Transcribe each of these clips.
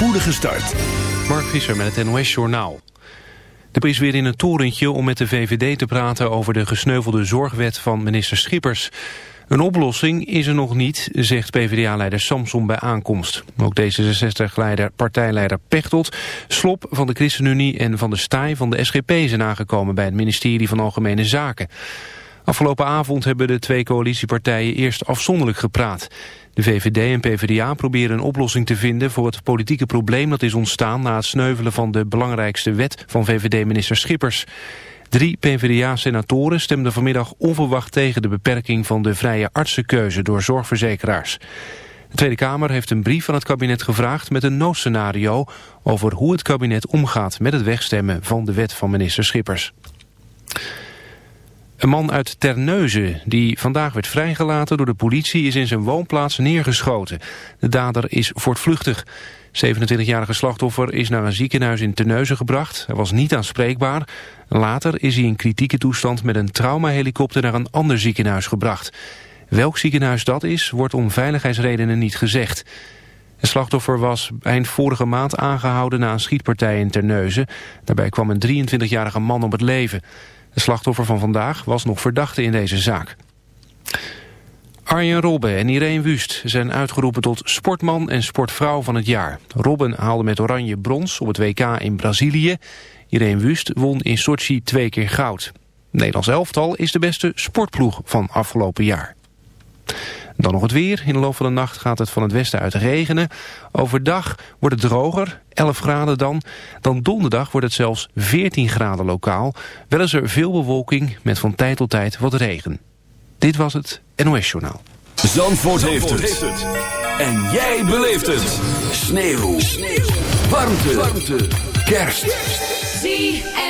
spoedige start. Mark Visser met het NOS Journaal. De is weer in een torentje om met de VVD te praten over de gesneuvelde zorgwet van minister Schippers. Een oplossing is er nog niet, zegt PvdA-leider Samson bij aankomst. Ook D66-leider, partijleider Pechtold, Slop van de ChristenUnie en Van de Staaij van de SGP zijn aangekomen bij het ministerie van Algemene Zaken. Afgelopen avond hebben de twee coalitiepartijen eerst afzonderlijk gepraat. De VVD en PvdA proberen een oplossing te vinden voor het politieke probleem dat is ontstaan na het sneuvelen van de belangrijkste wet van VVD-minister Schippers. Drie PvdA-senatoren stemden vanmiddag onverwacht tegen de beperking van de vrije artsenkeuze door zorgverzekeraars. De Tweede Kamer heeft een brief van het kabinet gevraagd met een noodscenario over hoe het kabinet omgaat met het wegstemmen van de wet van minister Schippers. Een man uit Terneuzen, die vandaag werd vrijgelaten door de politie, is in zijn woonplaats neergeschoten. De dader is voortvluchtig. 27-jarige slachtoffer is naar een ziekenhuis in Terneuzen gebracht. Hij was niet aanspreekbaar. Later is hij in kritieke toestand met een traumahelikopter naar een ander ziekenhuis gebracht. Welk ziekenhuis dat is, wordt om veiligheidsredenen niet gezegd. Het slachtoffer was eind vorige maand aangehouden na een schietpartij in Terneuzen. Daarbij kwam een 23-jarige man om het leven. De slachtoffer van vandaag was nog verdachte in deze zaak. Arjen Robben en Irene Wust zijn uitgeroepen tot sportman en sportvrouw van het jaar. Robben haalde met oranje brons op het WK in Brazilië. Irene Wust won in Sochi twee keer goud. Nederlands elftal is de beste sportploeg van afgelopen jaar. Dan nog het weer. In de loop van de nacht gaat het van het westen uit regenen. Overdag wordt het droger, 11 graden dan. Dan donderdag wordt het zelfs 14 graden lokaal. Wel is er veel bewolking met van tijd tot tijd wat regen. Dit was het NOS Journaal. Zandvoort, heeft, het. En jij beleeft het. Sneeuw. Sneeuw. Warmte. Warmte. Kerst. ZFM.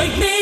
Wake me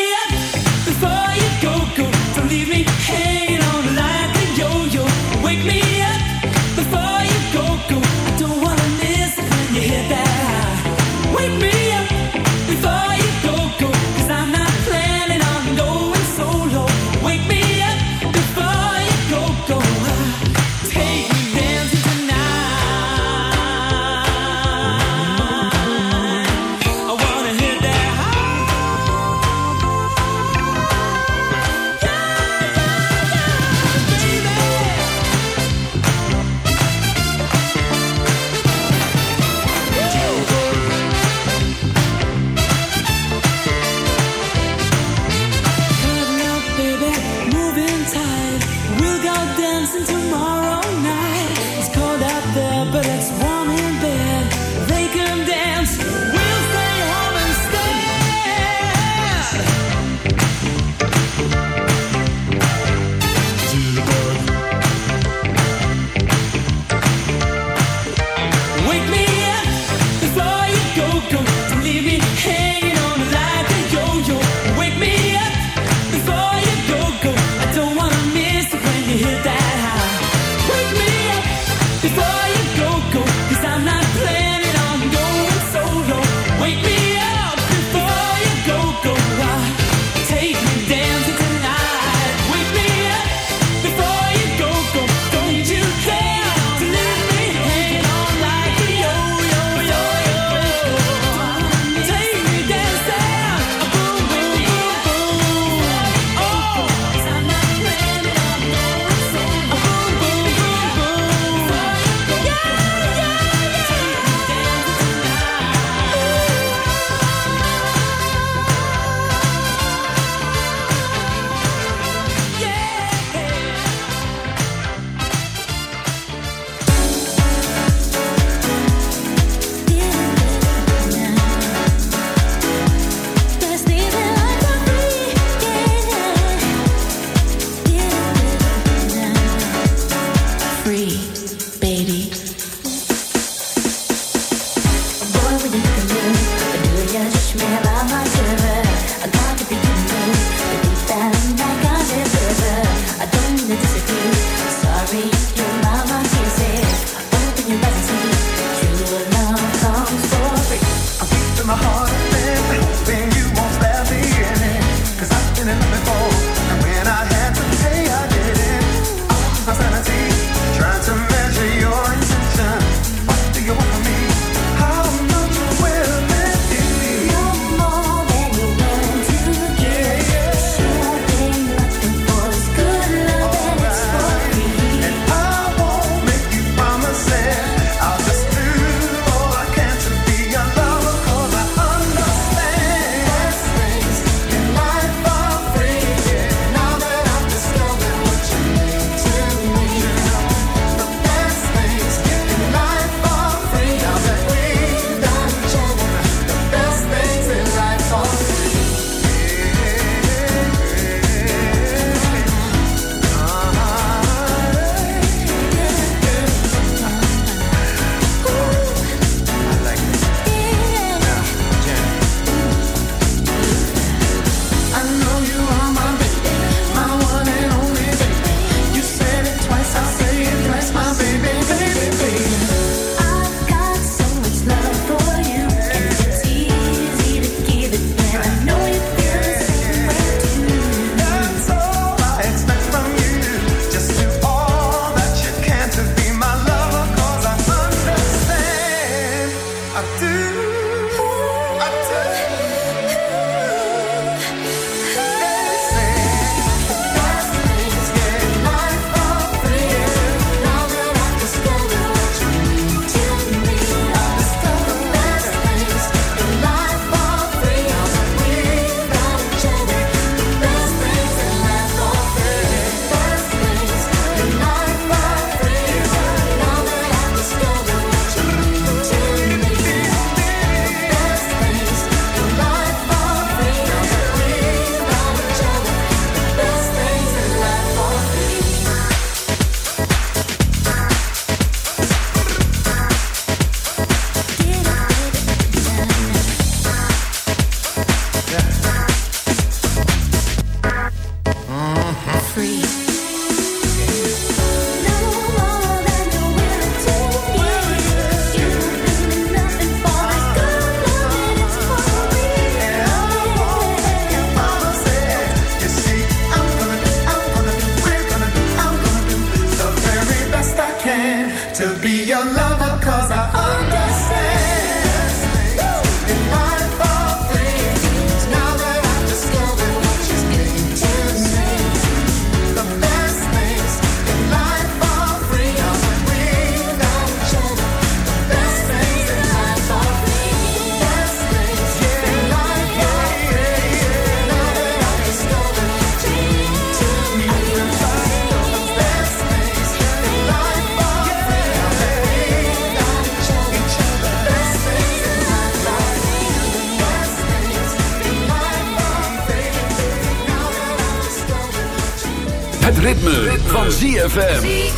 ZFM.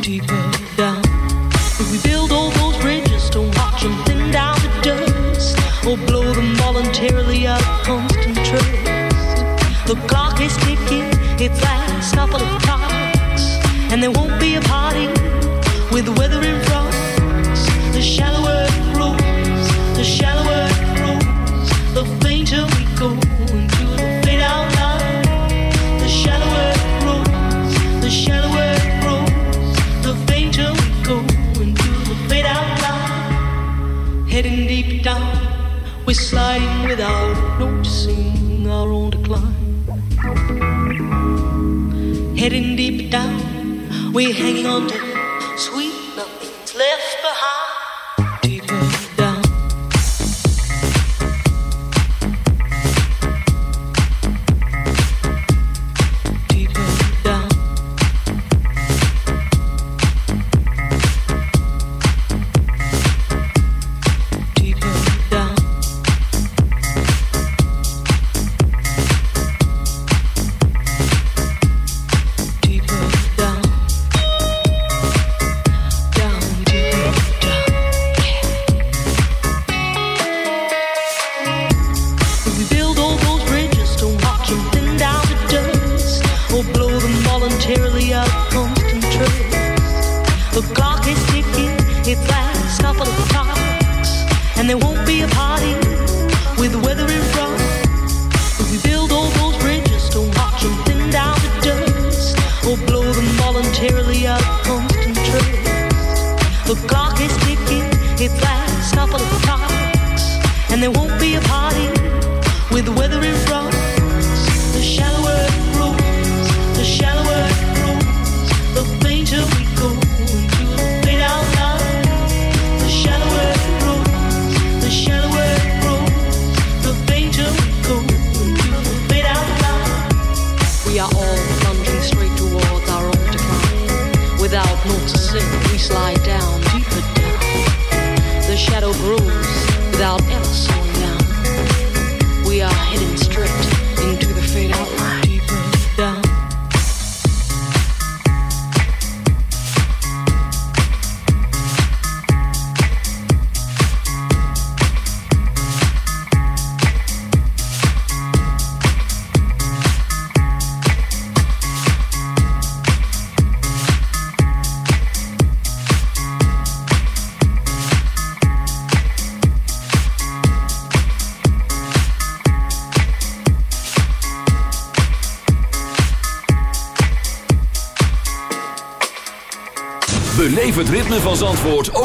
deeper down. We build all those bridges to watch them thin down the dust, or blow them voluntarily out of constant trust. The clock is ticking, it's last couple of clocks, and there won't be a. We're hanging on to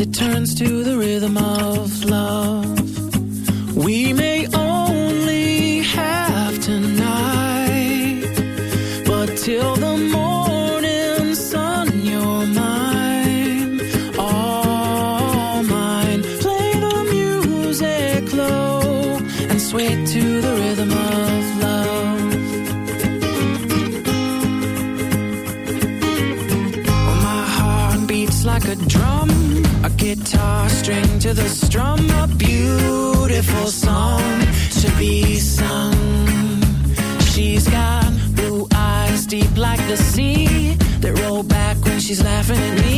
it turns to the rhythm of the sea. That roll back when she's laughing at me.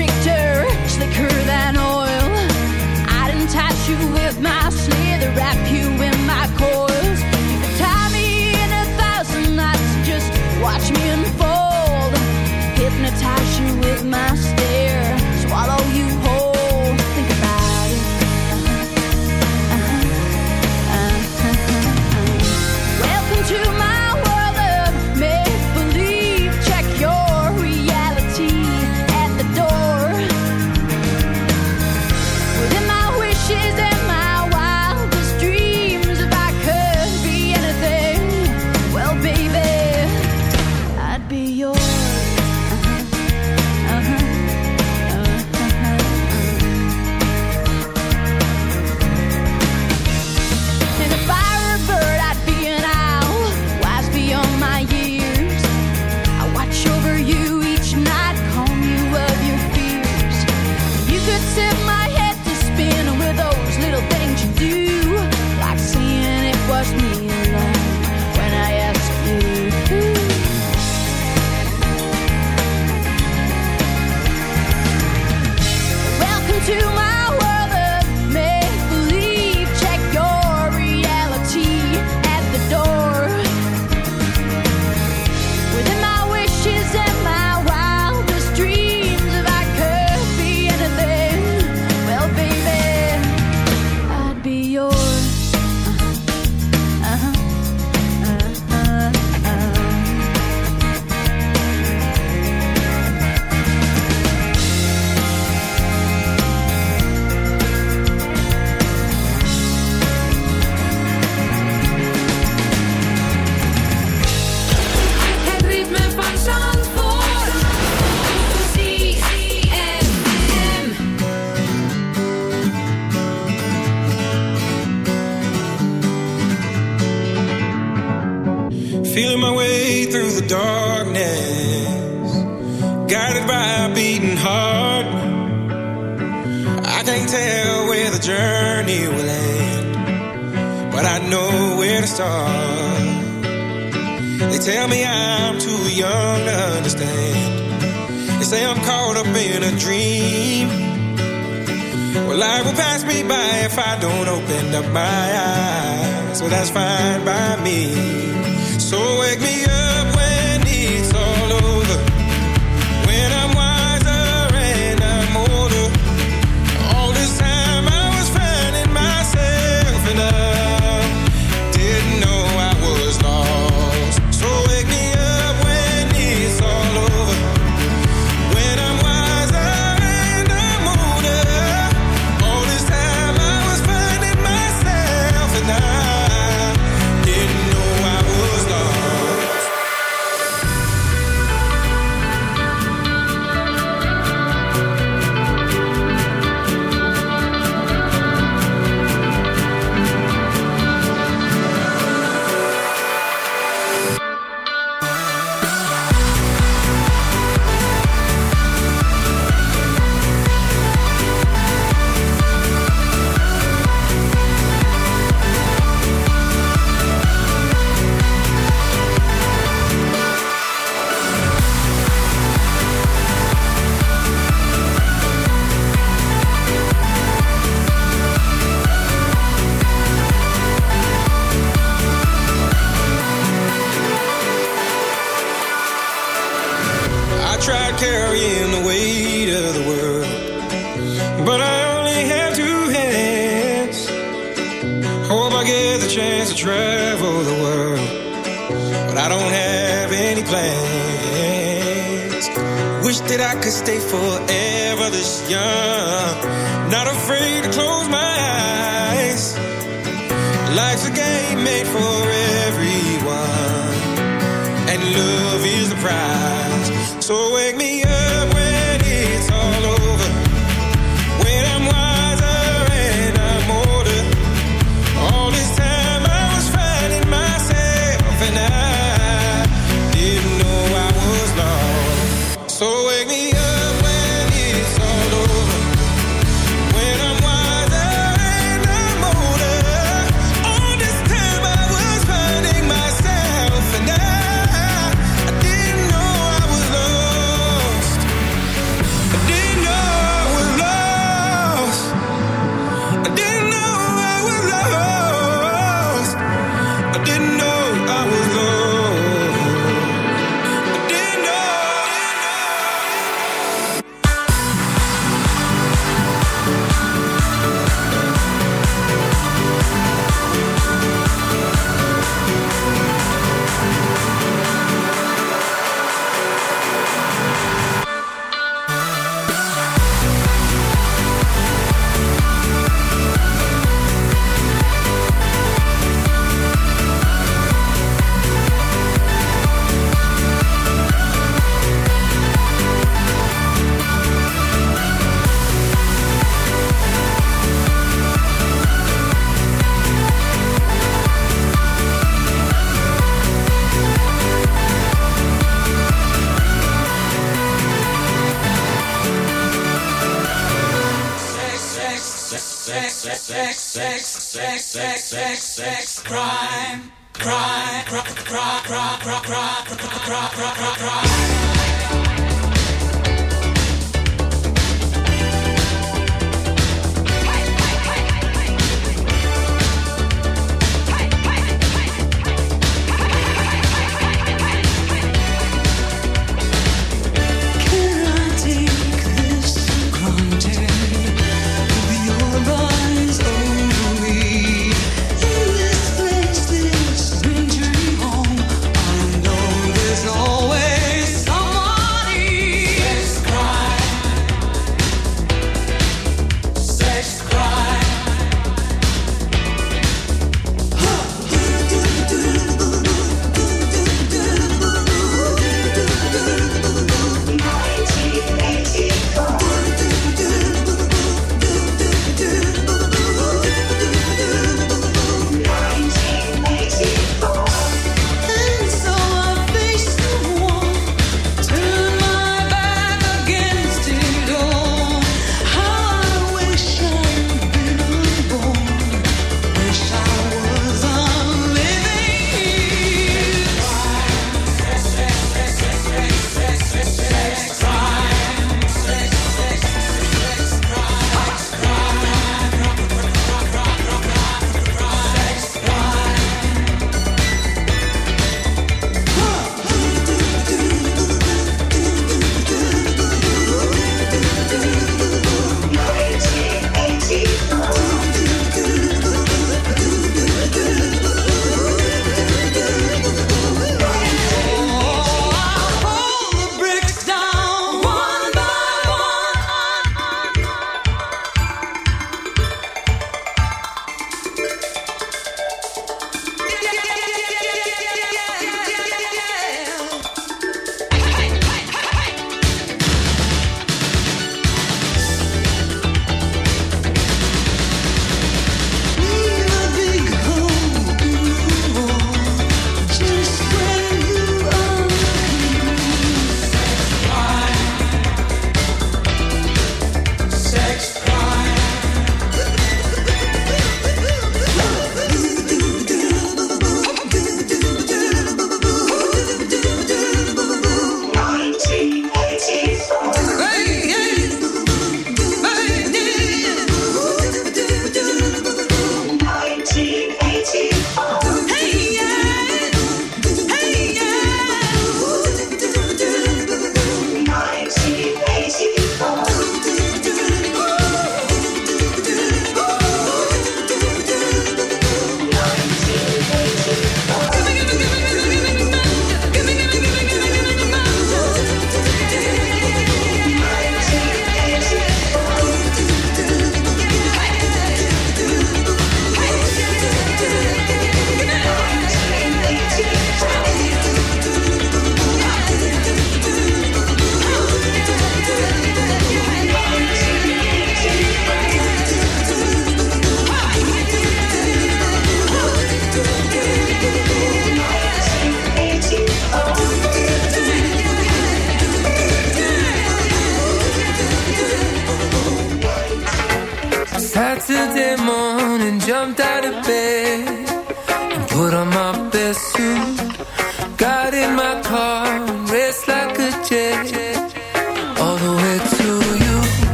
stricter, slicker than oil. I'd entice you with my sleigh, wrap you